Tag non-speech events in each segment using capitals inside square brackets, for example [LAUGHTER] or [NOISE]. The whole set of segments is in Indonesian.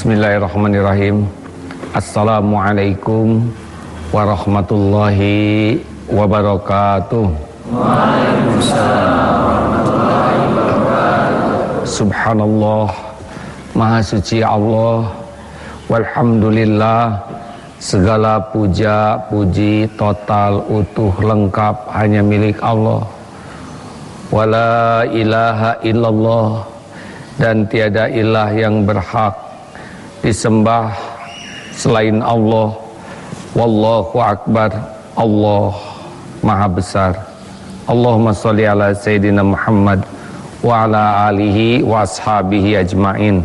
Bismillahirrahmanirrahim. Assalamualaikum warahmatullahi wabarakatuh. Waalaikumsalam warahmatullahi wabarakatuh Subhanallah Maha suci Allah Walhamdulillah Segala puja, puji, total, utuh, lengkap Hanya milik Allah. Wala ilaha illallah Dan tiada ilah yang berhak disembah selain Allah. Wallahu akbar. Allah maha besar. Allahumma salli ala sayyidina Muhammad wa ala alihi wa ashabihi ajmain.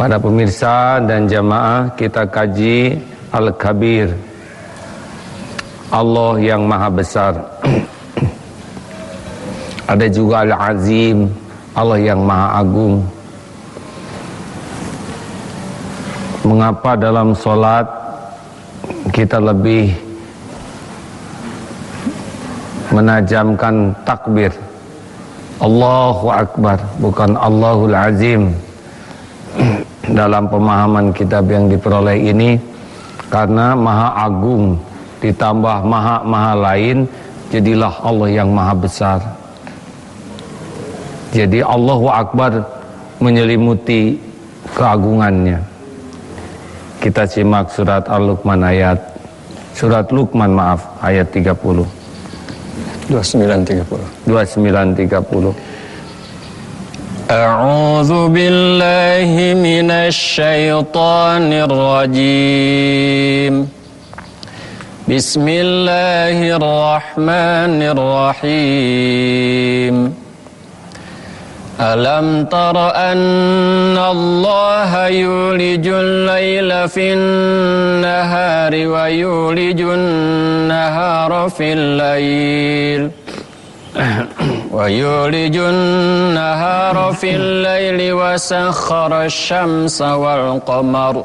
Para pemirsa dan jamaah kita kaji Al-Kabir. Allah yang maha besar. [CLEARS THROAT] Ada juga Al-Azim Allah yang maha agung Mengapa dalam solat kita lebih menajamkan takbir? Allahu Akbar bukan Allahul Azim. [CLEARS THROAT] Dalam pemahaman kitab yang diperoleh ini karena maha agung ditambah maha-maha lain jadilah Allah yang maha besar. Jadi Allahu Akbar menyelimuti keagungannya kita simak surat Al-Luqman ayat Surat Luqman maaf ayat 30 2930 2930 A'udzu billahi minasy syaithanir rajim Bismillahirrahmanirrahim ألم تر أن الله يولج الليل في النهار ويولج النهار في الليل؟ ويولج النهار في الليل وسخر الشمس والقمر.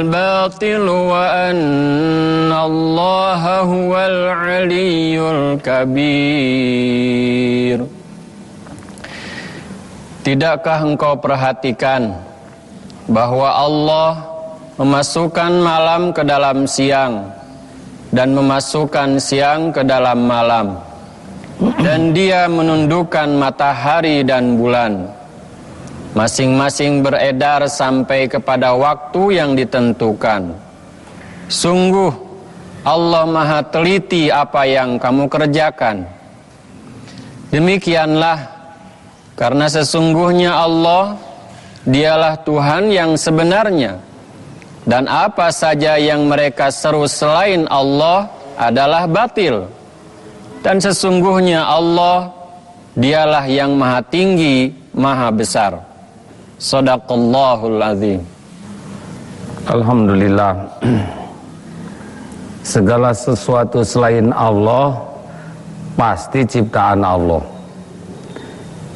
الباطل وأن الله هو العلي الكبير Tidakkah engkau perhatikan bahwa Allah memasukkan malam ke dalam siang dan memasukkan siang ke dalam malam dan dia menundukkan matahari dan bulan masing-masing beredar sampai kepada waktu yang ditentukan. Sungguh Allah maha teliti apa yang kamu kerjakan. Demikianlah karena sesungguhnya Allah dialah Tuhan yang sebenarnya. Dan apa saja yang mereka seru selain Allah adalah batil. Dan sesungguhnya Allah dialah yang maha tinggi, maha besar. Sadaqallahul azim. Alhamdulillah. [CLEARS THROAT] Segala sesuatu selain Allah pasti ciptaan Allah.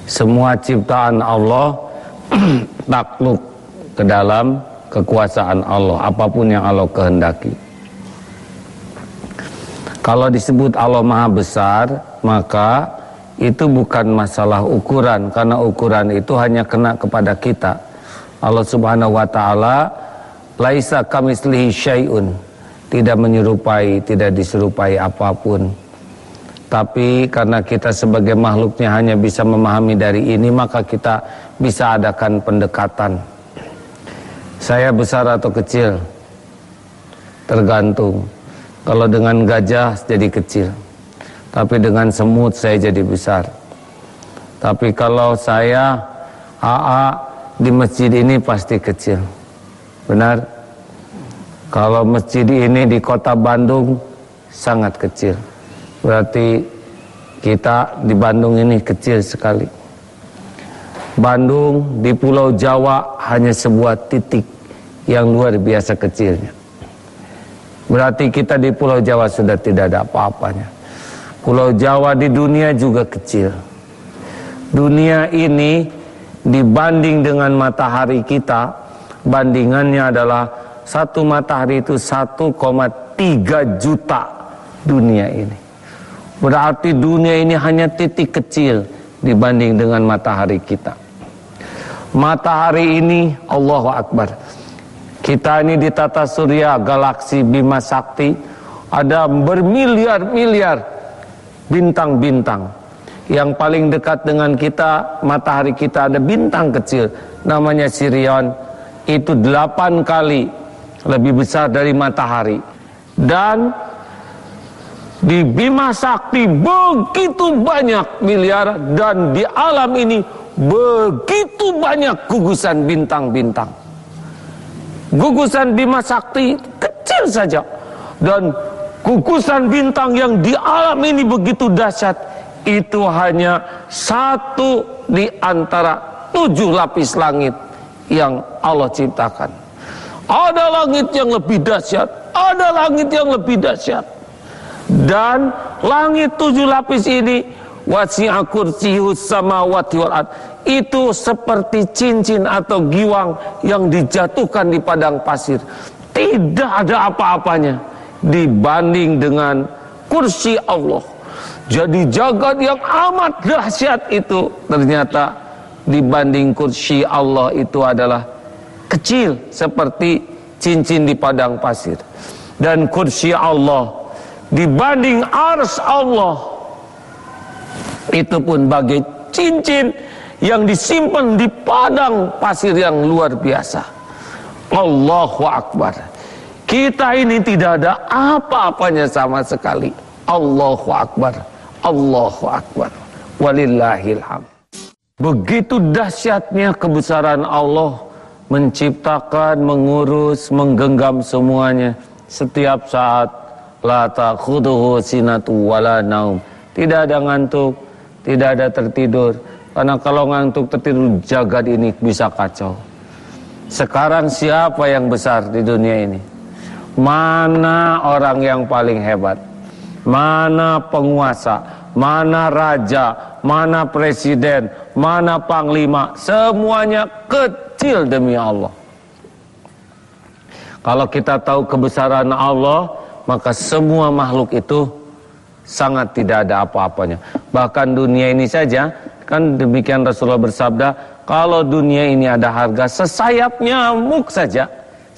Semua ciptaan Allah [CLEARS THROAT] takluk ke dalam kekuasaan Allah, apa pun yang Allah kehendaki. Kalau disebut Allah Maha Besar, maka itu bukan masalah ukuran karena ukuran itu hanya kena kepada kita. Allah Subhanahu wa taala laisa kamislihi syai'un, tidak menyerupai, tidak diserupai apa pun. Tapi karena kita sebagai makhluknya hanya bisa memahami dari ini, maka kita bisa adakan pendekatan. Saya besar atau kecil? Tergantung kalau dengan gajah jadi kecil. Tapi dengan semut saya jadi besar. Tapi kalau saya AA di masjid ini pasti kecil. Benar? Kalau masjid ini di kota Bandung sangat kecil. Berarti kita di Bandung ini kecil sekali. Bandung di Pulau Jawa hanya sebuah titik yang luar biasa kecilnya. Berarti kita di Pulau Jawa sudah tidak ada apa-apanya. Pulau Jawa di dunia juga kecil. Dunia ini dibanding dengan matahari kita, bandingannya adalah satu matahari itu 1,3 juta dunia ini. Berarti dunia ini hanya titik kecil dibanding dengan matahari kita. Matahari ini Allahu Akbar. Kita ini di tata surya galaksi Bima Sakti ada bermiliar-miliar bintang-bintang. Yang paling dekat dengan kita matahari kita ada bintang kecil namanya Sirion itu delapan kali lebih besar dari matahari dan di Bima Sakti begitu banyak miliar dan di alam ini begitu banyak gugusan bintang-bintang. Gugusan Bima Sakti kecil saja dan gugusan bintang yang di alam ini begitu dahsyat itu hanya satu di antara tujuh lapis langit yang Allah ciptakan. Ada langit yang lebih dahsyat, ada langit yang lebih dahsyat. Dan langit tujuh lapis ini wasi'a kursiyus samawati wal itu seperti cincin atau giwang yang dijatuhkan di padang pasir tidak ada apa-apanya dibanding dengan kursi Allah jadi jagat yang amat dahsyat itu ternyata dibanding kursi Allah itu adalah kecil seperti cincin di padang pasir dan kursi Allah dibanding ars Allah itu pun bagai cincin yang disimpan di padang pasir yang luar biasa. Allahu Akbar. Kita ini tidak ada apa-apanya sama sekali. Allahu Akbar. Allahu Akbar. Walillahilham. Begitu dahsyatnya kebesaran Allah menciptakan, mengurus, menggenggam semuanya setiap saat la takhuduhu sinatu wala naum. Tidak ada ngantuk, tidak ada tertidur. Karena kalau ngantuk tertidur jagat ini bisa kacau. Sekarang siapa yang besar di dunia ini? Mana orang yang paling hebat? Mana penguasa? Mana raja? Mana presiden? Mana panglima? Semuanya kecil demi Allah. Kalau kita tahu kebesaran Allah, maka semua makhluk itu sangat tidak ada apa-apanya. Bahkan dunia ini saja, kan demikian Rasulullah bersabda, kalau dunia ini ada harga sesayap nyamuk saja,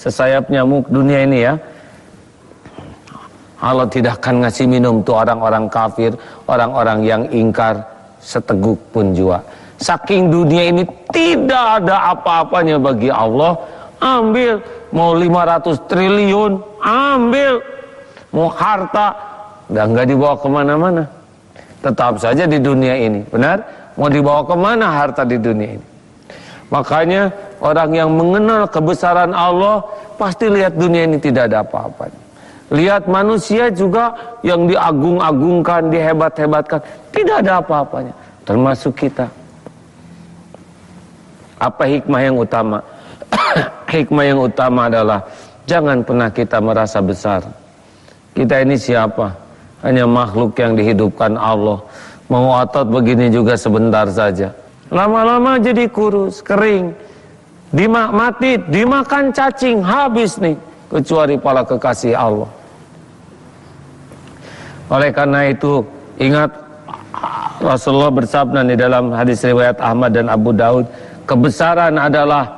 sesayap nyamuk dunia ini ya, Allah tidak akan ngasih minum tuh orang-orang kafir, orang-orang yang ingkar seteguk pun jua. Saking dunia ini tidak ada apa-apanya bagi Allah, ambil mau 500 triliun, ambil mau harta dan nggak dibawa ke mana-mana. Tetap saja di dunia ini, benar? Mau dibawa ke mana harta di dunia ini? Makanya orang yang mengenal kebesaran Allah pasti lihat dunia ini tidak ada apa-apa. Lihat manusia juga yang diagung-agungkan, dihebat-hebatkan, tidak ada apa-apanya, termasuk kita. Apa hikmah yang utama? [COUGHS] hikmah yang utama adalah jangan pernah kita merasa besar. Kita ini siapa? hanya makhluk yang dihidupkan Allah. Mau otot begini juga sebentar saja. Lama-lama jadi kurus, kering. Dimak mati, dimakan cacing, habis nih. Kecuali pala kekasih Allah. Oleh karena itu, ingat Rasulullah bersabda di dalam hadis riwayat Ahmad dan Abu Daud, kebesaran adalah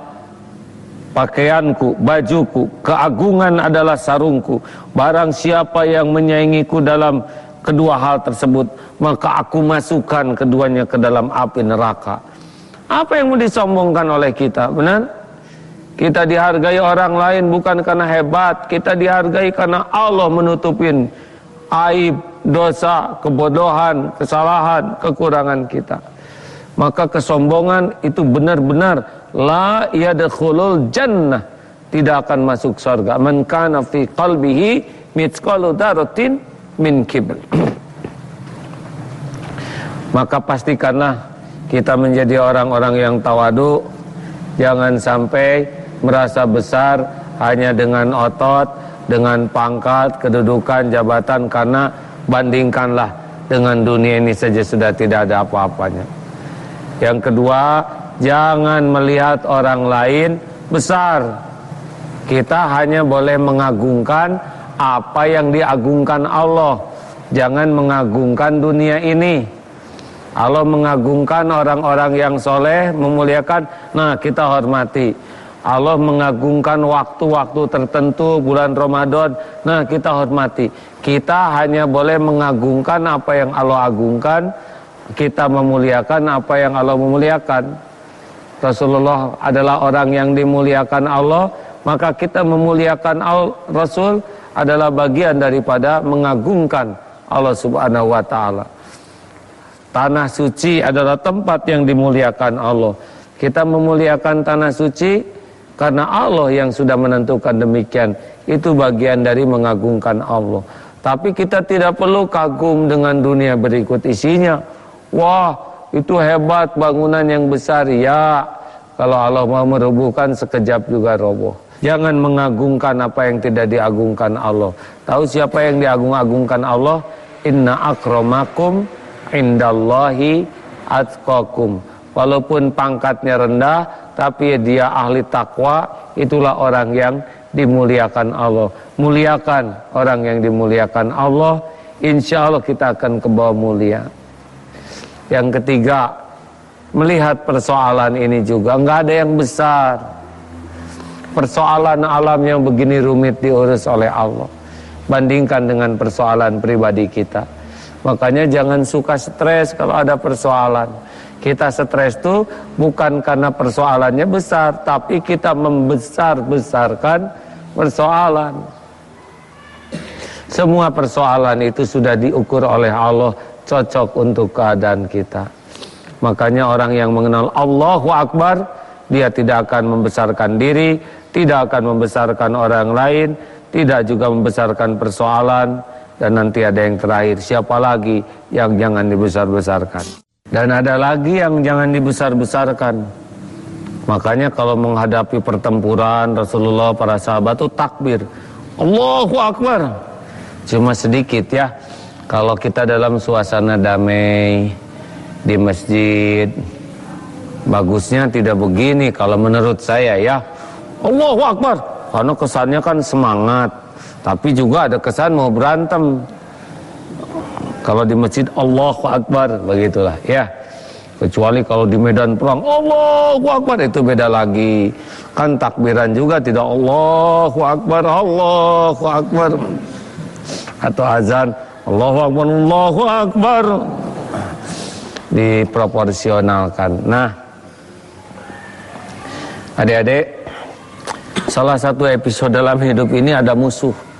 pakaianku, bajuku, keagungan adalah sarungku. Barang siapa yang menyaingiku dalam kedua hal tersebut, maka aku masukkan keduanya ke dalam api neraka. Apa yang mau disombongkan oleh kita? Benar? Kita dihargai orang lain bukan karena hebat, kita dihargai karena Allah menutupin aib, dosa, kebodohan, kesalahan, kekurangan kita. Maka kesombongan itu benar-benar la yadkhulul jannah tidak akan masuk surga man kana fi qalbihi mithqalu daratin min kibr [CLEARS THROAT] maka pastikanlah kita menjadi orang-orang yang tawadu. Jangan sampai merasa besar hanya dengan otot dengan pangkat kedudukan jabatan. Karena bandingkanlah dengan dunia ini saja sudah tidak ada apa-apanya. Yang kedua jangan melihat orang lain besar. Kita hanya boleh mengagungkan apa yang diagungkan Allah. Jangan mengagungkan dunia ini Allah mengagungkan orang-orang yang soleh, memuliakan, nah kita hormati. Allah mengagungkan waktu-waktu tertentu bulan Ramadan, nah kita hormati. Kita hanya boleh mengagungkan apa yang Allah agungkan, kita memuliakan apa yang Allah memuliakan. Rasulullah adalah orang yang dimuliakan Allah, maka kita memuliakan Rasul adalah bagian daripada mengagungkan Allah Subhanahu wa taala. Tanah suci adalah tempat yang dimuliakan Allah. Kita memuliakan tanah suci karena Allah yang sudah menentukan demikian. Itu bagian dari mengagungkan Allah. Tapi kita tidak perlu kagum dengan dunia berikut isinya. Wah, itu hebat bangunan yang besar. Ya, kalau Allah mau merubuhkan sekejap juga roboh. Jangan mengagungkan apa yang tidak diagungkan Allah. Tahu siapa yang diagung-agungkan Allah? Inna akramakum indallahi atqakum. Walaupun pangkatnya rendah, tapi dia ahli takwa, itulah orang yang dimuliakan Allah. Muliakan orang yang dimuliakan Allah, insya Allah kita akan ke bawah mulia. Yang ketiga, melihat persoalan ini juga, nggak ada yang besar. Persoalan alam yang begini rumit diurus oleh Allah. Bandingkan dengan persoalan pribadi kita. Makanya jangan suka stres kalau ada persoalan. Kita stres itu bukan karena persoalannya besar, tapi kita membesar-besarkan persoalan. Semua persoalan itu sudah diukur oleh Allah cocok untuk keadaan kita. Makanya orang yang mengenal Allahu Akbar, dia tidak akan membesarkan diri, tidak akan membesarkan orang lain, tidak juga membesarkan persoalan, dan nanti ada yang terakhir, siapa lagi yang jangan dibesar-besarkan. Dan ada lagi yang jangan dibesar-besarkan. Makanya kalau menghadapi pertempuran Rasulullah para sahabat itu takbir. Allahu Akbar. Cuma sedikit ya. Kalau kita dalam suasana damai di masjid bagusnya tidak begini kalau menurut saya ya. Allahu Akbar. Karena kesannya kan semangat tapi juga ada kesan mau berantem. Kalau di masjid Allahu Akbar begitulah ya. Kecuali kalau di medan perang Allahu Akbar itu beda lagi. Kan takbiran juga tidak Allahu Akbar, Allahu Akbar. Atau azan Allahu Akbar, Allahu Akbar. Diproporsionalkan. Nah, adik-adik, salah satu episode dalam hidup ini ada musuh.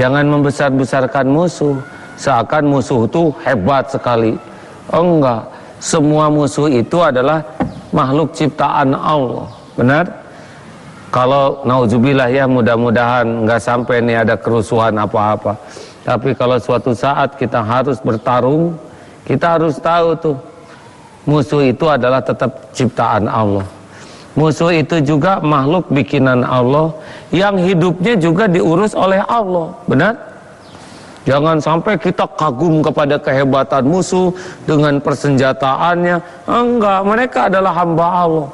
Jangan membesar-besarkan musuh seakan musuh itu hebat sekali. Oh enggak, semua musuh itu adalah makhluk ciptaan Allah. Benar? Kalau nauzubillah ya mudah-mudahan enggak sampai ini ada kerusuhan apa-apa. Tapi kalau suatu saat kita harus bertarung, kita harus tahu tuh musuh itu adalah tetap ciptaan Allah. Musuh itu juga makhluk bikinan Allah yang hidupnya juga diurus oleh Allah. Benar? Jangan sampai kita kagum kepada kehebatan musuh dengan persenjataannya. Enggak, mereka adalah hamba Allah.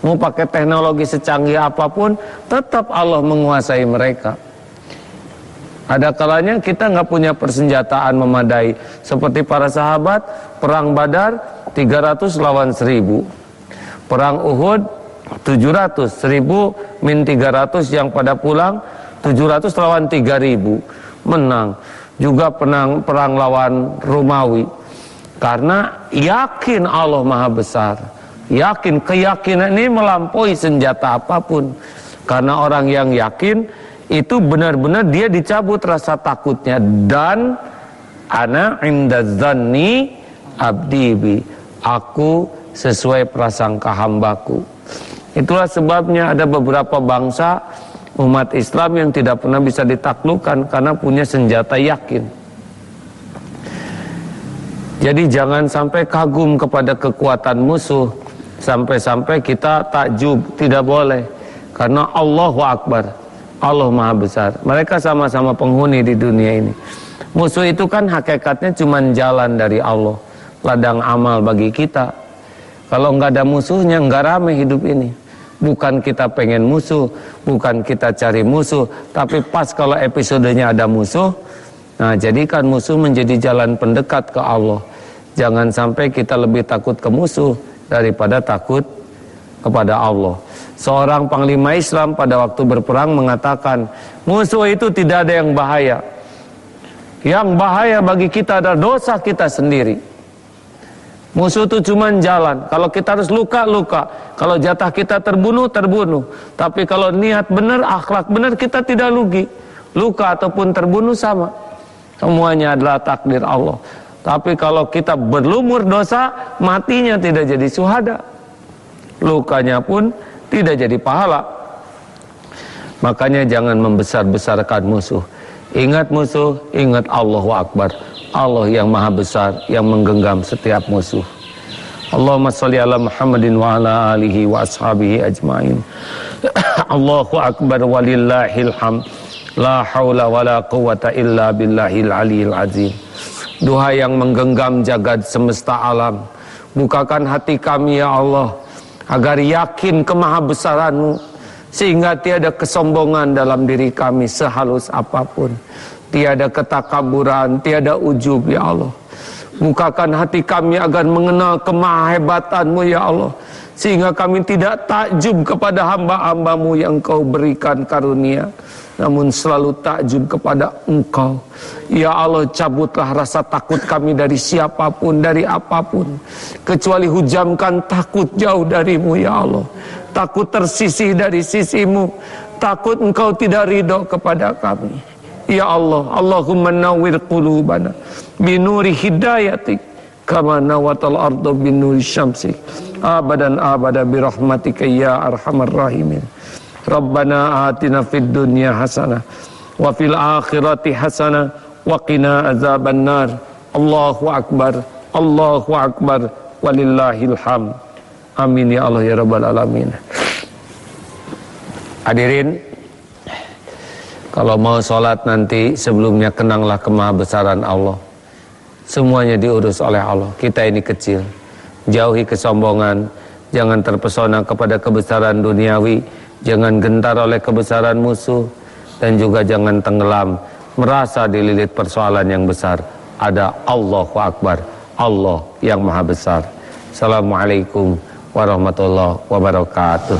Mau pakai teknologi secanggih apa pun, tetap Allah menguasai mereka. Ada kalanya kita nggak punya persenjataan memadai. Seperti para sahabat, perang badar 300 lawan 1000. Perang Uhud 700 1000 min 300 yang pada pulang 700 lawan 3000 menang. Juga perang perang lawan Romawi. Karena yakin Allah Maha Besar. Yakin keyakinan ini melampaui senjata apa pun. Karena orang yang yakin itu benar-benar dia dicabut rasa takutnya. Dan ana inda zanni abdi aku sesuai prasangka hambaku Itulah sebabnya ada beberapa bangsa umat Islam yang tidak pernah bisa ditaklukkan karena punya senjata yakin. Jadi jangan sampai kagum kepada kekuatan musuh sampai-sampai kita takjub, tidak boleh. Karena Allahu Akbar. Allah Maha Besar. Mereka sama-sama penghuni di dunia ini. Musuh itu kan hakikatnya cuma jalan dari Allah. Ladang amal bagi kita. Kalau nggak ada musuhnya, nggak rame hidup ini. Bukan kita pengen musuh, bukan kita cari musuh, tapi pas kalau episodenya ada musuh, nah jadikan musuh menjadi jalan pendekat ke Allah. Jangan sampai kita lebih takut ke musuh daripada takut kepada Allah. Seorang panglima Islam pada waktu berperang mengatakan, musuh itu tidak ada yang bahaya. Yang bahaya bagi kita adalah dosa kita sendiri. Musuh itu cuma jalan. Kalau kita harus luka, luka. Kalau jatah kita terbunuh, terbunuh. Tapi kalau niat benar, akhlak benar, kita tidak rugi. Luka ataupun terbunuh sama. Semuanya adalah takdir Allah. Tapi kalau kita berlumur dosa, matinya tidak jadi suhada. Lukanya pun tidak jadi pahala. Makanya jangan membesar-besarkan musuh. Ingat musuh, ingat Allahu Akbar. Allah yang maha besar yang menggenggam setiap musuh. Allahumma salli ala Muhammadin wa ala alihi wa ashabihi ajmain. [COUGHS] Allahu akbar walillahil hamd. La haula wa la quwata illa billahil aliyil azim. Duha yang menggenggam jagad semesta alam. Bukakan hati kami ya Allah agar yakin kemahabesaranmu sehingga tiada kesombongan dalam diri kami sehalus apa pun tiada ketakaburan, tiada ujub ya Allah. Bukakan hati kami agar mengenal kemahebatanmu ya Allah. Sehingga kami tidak takjub kepada hamba-hambamu yang kau berikan karunia. Namun selalu takjub kepada engkau. Ya Allah cabutlah rasa takut kami dari siapa pun, dari apa pun. Kecuali hujamkan takut jauh darimu ya Allah. Takut tersisih dari sisimu. Takut engkau tidak ridho kepada kami. Ya Allah, Allahumma nawwir qulubana binuri hidayatik kama nawatal ardu binuri syamsik abadan abada birahmatika ya arhamar rahimin. Rabbana atina fid dunya hasanah wa fil akhirati hasanah wa qina azaban nar. Allahu akbar, Allahu akbar walillahil hamd. Amin ya Allah ya rabbal alamin. Hadirin kalau mau sholat nanti sebelumnya kenanglah kemahabesaran Allah. Semuanya diurus oleh Allah. Kita ini kecil. Jauhi kesombongan. Jangan terpesona kepada kebesaran duniawi. Jangan gentar oleh kebesaran musuh. Dan juga jangan tenggelam. Merasa dililit persoalan yang besar. Ada Allahu Akbar. Allah yang maha besar. Assalamualaikum warahmatullahi wabarakatuh.